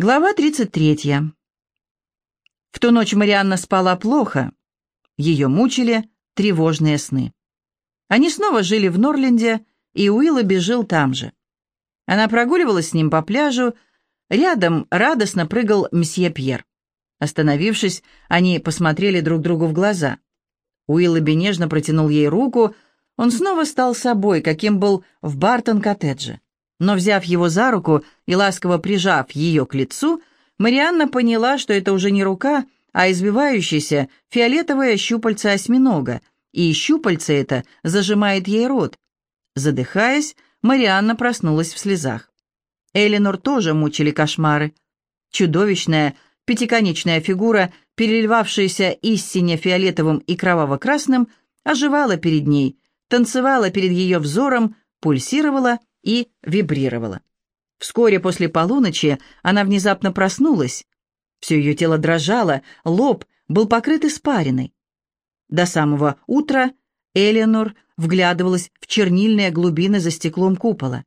Глава 33. В ту ночь Марианна спала плохо. Ее мучили тревожные сны. Они снова жили в Норленде, и Уиллоби жил там же. Она прогуливалась с ним по пляжу, рядом радостно прыгал мсье Пьер. Остановившись, они посмотрели друг другу в глаза. Уиллоби нежно протянул ей руку, он снова стал собой, каким был в Бартон-коттедже. Но, взяв его за руку и ласково прижав ее к лицу, Марианна поняла, что это уже не рука, а извивающаяся фиолетовое щупальце осьминога, и щупальце это зажимает ей рот. Задыхаясь, Марианна проснулась в слезах. Элинор тоже мучили кошмары. Чудовищная пятиконечная фигура, переливавшаяся истине фиолетовым и кроваво-красным, оживала перед ней, танцевала перед ее взором, пульсировала и вибрировала. Вскоре после полуночи она внезапно проснулась. Все ее тело дрожало, лоб был покрыт испариной. До самого утра Элеонор вглядывалась в чернильные глубины за стеклом купола.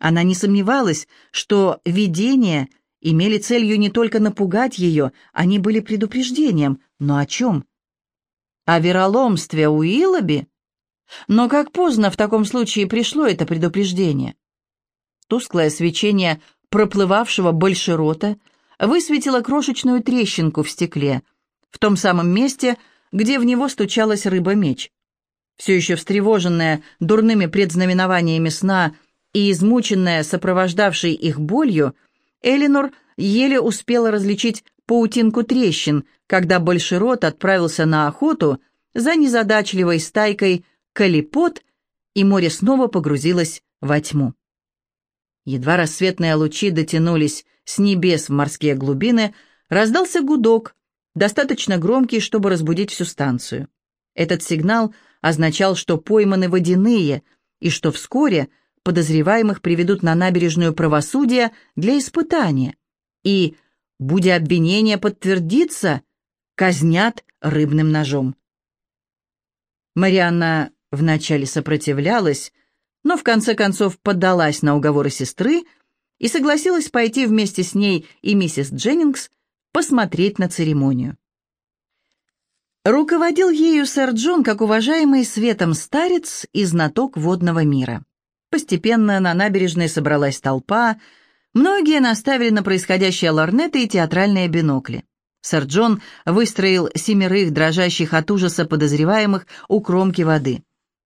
Она не сомневалась, что видения имели целью не только напугать ее, они были предупреждением. Но о чем? О вероломстве Уиллоби? Но как поздно в таком случае пришло это предупреждение? Тусклое свечение проплывавшего большерота высветило крошечную трещинку в стекле, в том самом месте, где в него стучалась рыба-меч. Все еще встревоженная дурными предзнаменованиями сна и измученная сопровождавшей их болью, Элинор еле успела различить паутинку трещин, когда Большерот отправился на охоту за незадачливой стайкой калипот, и море снова погрузилось во тьму. Едва рассветные лучи дотянулись с небес в морские глубины, раздался гудок, достаточно громкий, чтобы разбудить всю станцию. Этот сигнал означал, что пойманы водяные, и что вскоре подозреваемых приведут на набережную правосудия для испытания, и, будя обвинение подтвердиться, казнят рыбным ножом. Марианна вначале сопротивлялась, но в конце концов поддалась на уговоры сестры и согласилась пойти вместе с ней и миссис Дженнингс посмотреть на церемонию. Руководил ею сэр Джон как уважаемый светом старец и знаток водного мира. Постепенно на набережной собралась толпа, многие наставили на происходящее лорнеты и театральные бинокли. Сэр Джон выстроил семерых дрожащих от ужаса подозреваемых у кромки воды.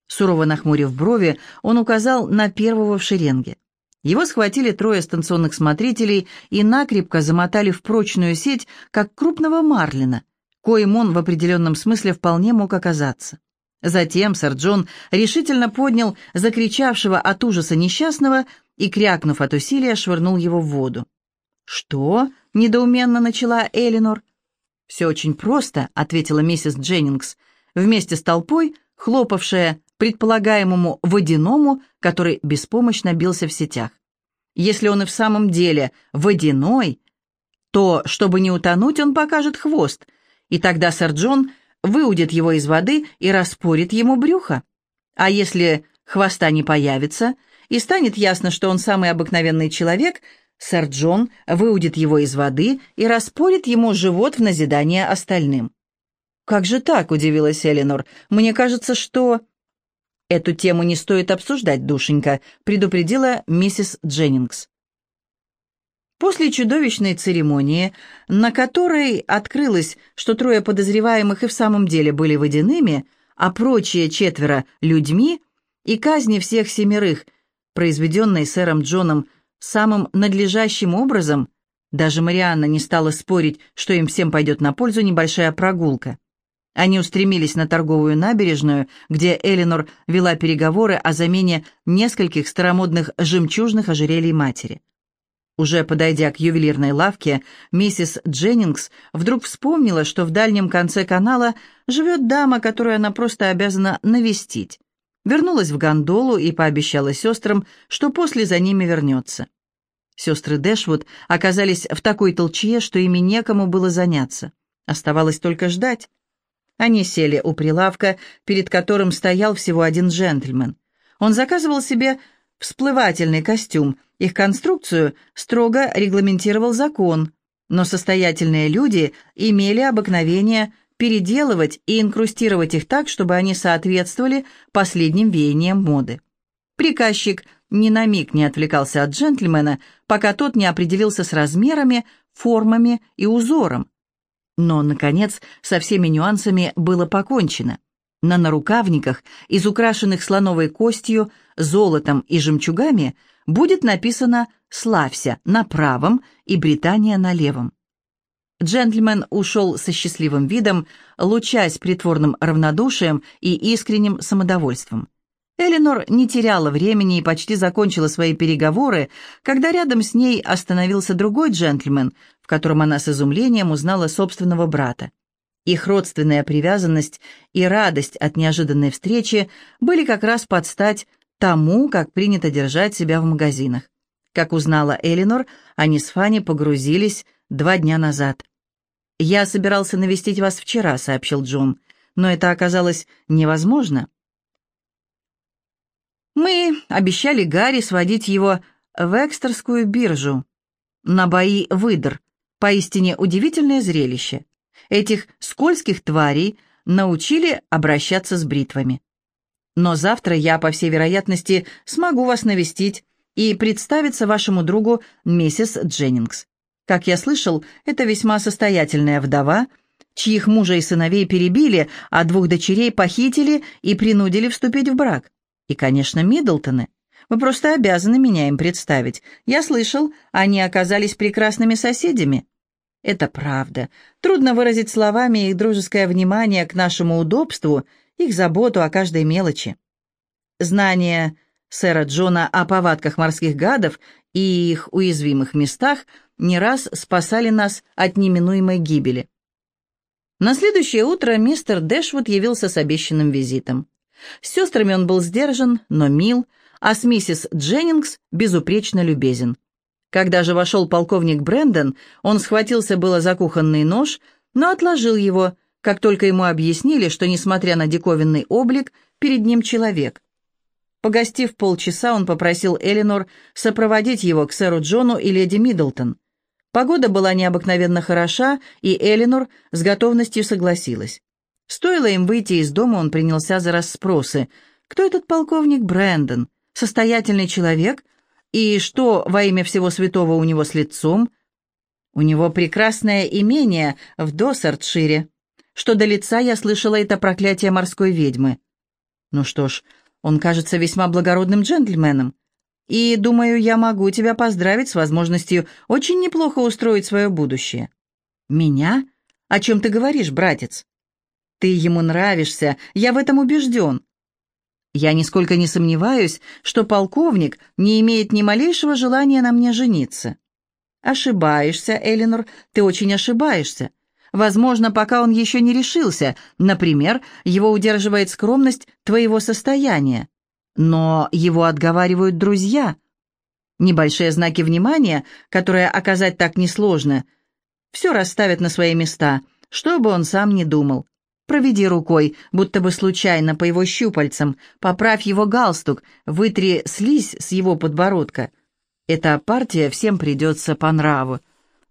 Сурово нахмурив брови, он указал на первого в шеренге. Его схватили трое станционных смотрителей и накрепко замотали в прочную сеть, как крупного марлина, коим он в определенном смысле вполне мог оказаться. Затем сэр Джон решительно поднял закричавшего от ужаса несчастного и, крякнув от усилия, швырнул его в воду. «Что?» — недоуменно начала Элинор. «Все очень просто», — ответила миссис Дженнингс, вместе с толпой, хлопавшая предполагаемому водяному, который беспомощно бился в сетях. Если он и в самом деле водяной, то, чтобы не утонуть, он покажет хвост, и тогда сэр Джон выудит его из воды и распорит ему брюхо. А если хвоста не появится, и станет ясно, что он самый обыкновенный человек, сэр Джон выудит его из воды и распорит ему живот в назидание остальным. «Как же так?» — удивилась Эленор. «Мне кажется, что...» «Эту тему не стоит обсуждать, душенька», — предупредила миссис Дженнингс. После чудовищной церемонии, на которой открылось, что трое подозреваемых и в самом деле были водяными, а прочие четверо — людьми, и казни всех семерых, произведенной сэром Джоном самым надлежащим образом, даже Марианна не стала спорить, что им всем пойдет на пользу небольшая прогулка. Они устремились на торговую набережную, где Элинор вела переговоры о замене нескольких старомодных жемчужных ожерелий матери. Уже подойдя к ювелирной лавке, миссис Дженнингс вдруг вспомнила, что в дальнем конце канала живет дама, которую она просто обязана навестить. Вернулась в гондолу и пообещала сестрам, что после за ними вернется. Сестры Дэшвуд оказались в такой толчье, что ими некому было заняться. Оставалось только ждать. Они сели у прилавка, перед которым стоял всего один джентльмен. Он заказывал себе всплывательный костюм. Их конструкцию строго регламентировал закон, но состоятельные люди имели обыкновение переделывать и инкрустировать их так, чтобы они соответствовали последним веяниям моды. Приказчик ни на миг не отвлекался от джентльмена, пока тот не определился с размерами, формами и узором. Но, наконец, со всеми нюансами было покончено. На нарукавниках, из украшенных слоновой костью, золотом и жемчугами, будет написано «Славься» на правом и «Британия» на левом. Джентльмен ушел со счастливым видом, лучась притворным равнодушием и искренним самодовольством. Эленор не теряла времени и почти закончила свои переговоры, когда рядом с ней остановился другой джентльмен, в котором она с изумлением узнала собственного брата. Их родственная привязанность и радость от неожиданной встречи были как раз под стать тому, как принято держать себя в магазинах. Как узнала Эленор, они с Фанни погрузились два дня назад. «Я собирался навестить вас вчера», — сообщил Джон, — «но это оказалось невозможно». Мы обещали Гарри сводить его в Экстерскую биржу на бои выдр. Поистине удивительное зрелище. Этих скользких тварей научили обращаться с бритвами. Но завтра я, по всей вероятности, смогу вас навестить и представиться вашему другу миссис Дженнингс. Как я слышал, это весьма состоятельная вдова, чьих мужа и сыновей перебили, а двух дочерей похитили и принудили вступить в брак. И, конечно, Миддлтоны. Вы просто обязаны меня им представить. Я слышал, они оказались прекрасными соседями. Это правда. Трудно выразить словами их дружеское внимание к нашему удобству, их заботу о каждой мелочи. Знание сэра Джона о повадках морских гадов и их уязвимых местах не раз спасали нас от неминуемой гибели. На следующее утро мистер Дэшвуд явился с обещанным визитом. С сестрами он был сдержан, но мил, а с миссис Дженнингс безупречно любезен. Когда же вошел полковник Брэндон, он схватился было за кухонный нож, но отложил его, как только ему объяснили, что, несмотря на диковинный облик, перед ним человек. Погостив полчаса, он попросил Эленор сопроводить его к сэру Джону и леди Миддлтон. Погода была необыкновенно хороша, и Эленор с готовностью согласилась. Стоило им выйти из дома, он принялся за расспросы. Кто этот полковник Брэндон? Состоятельный человек? И что во имя всего святого у него с лицом? У него прекрасное имение в Досартшире. Что до лица я слышала это проклятие морской ведьмы. Ну что ж, он кажется весьма благородным джентльменом. И, думаю, я могу тебя поздравить с возможностью очень неплохо устроить свое будущее. Меня? О чем ты говоришь, братец? Ты ему нравишься, я в этом убежден. Я нисколько не сомневаюсь, что полковник не имеет ни малейшего желания на мне жениться. Ошибаешься, Элинор, ты очень ошибаешься. Возможно, пока он еще не решился. Например, его удерживает скромность твоего состояния. Но его отговаривают друзья. Небольшие знаки внимания, которые оказать так несложно, все расставят на свои места, что бы он сам не думал. Проведи рукой, будто бы случайно, по его щупальцам, поправь его галстук, вытри слизь с его подбородка. Эта партия всем придется по нраву.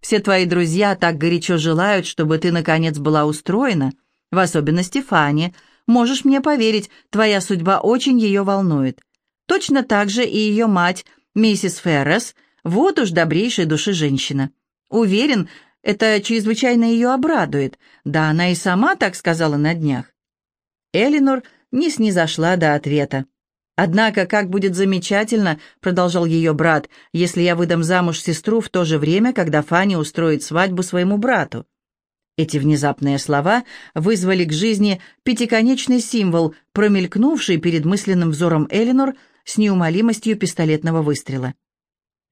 Все твои друзья так горячо желают, чтобы ты, наконец, была устроена, в особенности Фанни. Можешь мне поверить, твоя судьба очень ее волнует. Точно так же и ее мать, миссис Феррес, вот уж добрейшей души женщина. Уверен, это чрезвычайно ее обрадует. Да она и сама так сказала на днях. Элинор не снизошла до ответа. «Однако, как будет замечательно, — продолжал ее брат, — если я выдам замуж сестру в то же время, когда Фанни устроит свадьбу своему брату». Эти внезапные слова вызвали к жизни пятиконечный символ, промелькнувший перед мысленным взором Элинор с неумолимостью пистолетного выстрела.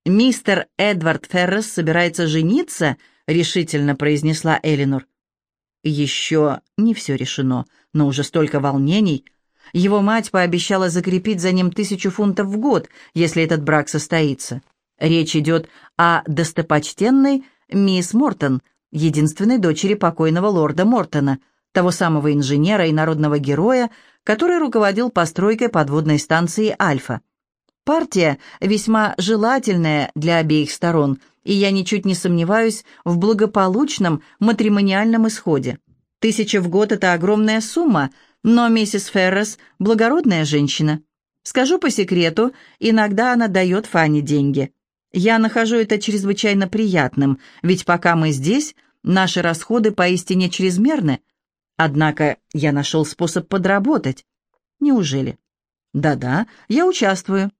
«Мистер Эдвард Феррес собирается жениться?» — решительно произнесла Элинор. Еще не все решено, но уже столько волнений. Его мать пообещала закрепить за ним тысячу фунтов в год, если этот брак состоится. Речь идет о достопочтенной мисс Мортон, единственной дочери покойного лорда Мортона, того самого инженера и народного героя, который руководил постройкой подводной станции «Альфа». Партия весьма желательная для обеих сторон, и я ничуть не сомневаюсь в благополучном матримониальном исходе. Тысяча в год – это огромная сумма, но миссис Феррес – благородная женщина. Скажу по секрету, иногда она дает Фанни деньги. Я нахожу это чрезвычайно приятным, ведь пока мы здесь, наши расходы поистине чрезмерны. Однако я нашел способ подработать. Неужели? Да-да, я участвую.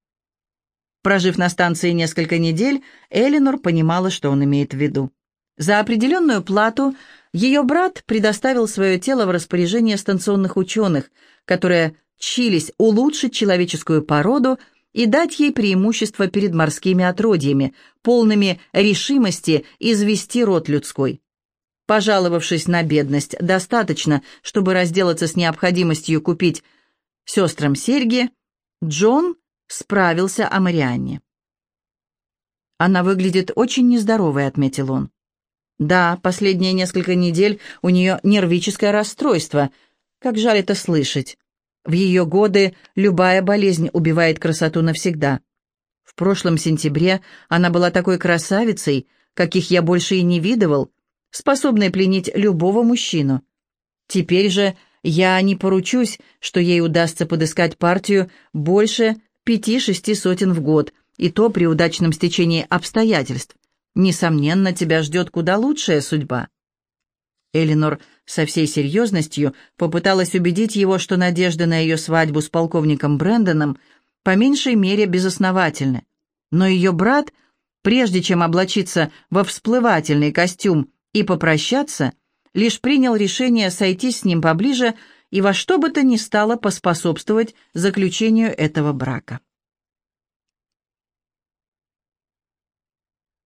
Прожив на станции несколько недель, Элинор понимала, что он имеет в виду. За определенную плату ее брат предоставил свое тело в распоряжение станционных ученых, которые чились улучшить человеческую породу и дать ей преимущество перед морскими отродьями, полными решимости извести род людской. Пожаловавшись на бедность, достаточно, чтобы разделаться с необходимостью купить сестрам серьги, Джон справился о Марианне. «Она выглядит очень нездоровой», — отметил он. «Да, последние несколько недель у нее нервическое расстройство. Как жаль это слышать. В ее годы любая болезнь убивает красоту навсегда. В прошлом сентябре она была такой красавицей, каких я больше и не видывал, способной пленить любого мужчину. Теперь же я не поручусь, что ей удастся подыскать партию больше пяти-шести сотен в год, и то при удачном стечении обстоятельств. Несомненно, тебя ждет куда лучшая судьба». Элинор со всей серьезностью попыталась убедить его, что надежды на ее свадьбу с полковником Брэндоном по меньшей мере безосновательны. Но ее брат, прежде чем облачиться во всплывательный костюм и попрощаться, лишь принял решение сойти с ним поближе и во что бы то ни стало поспособствовать заключению этого брака.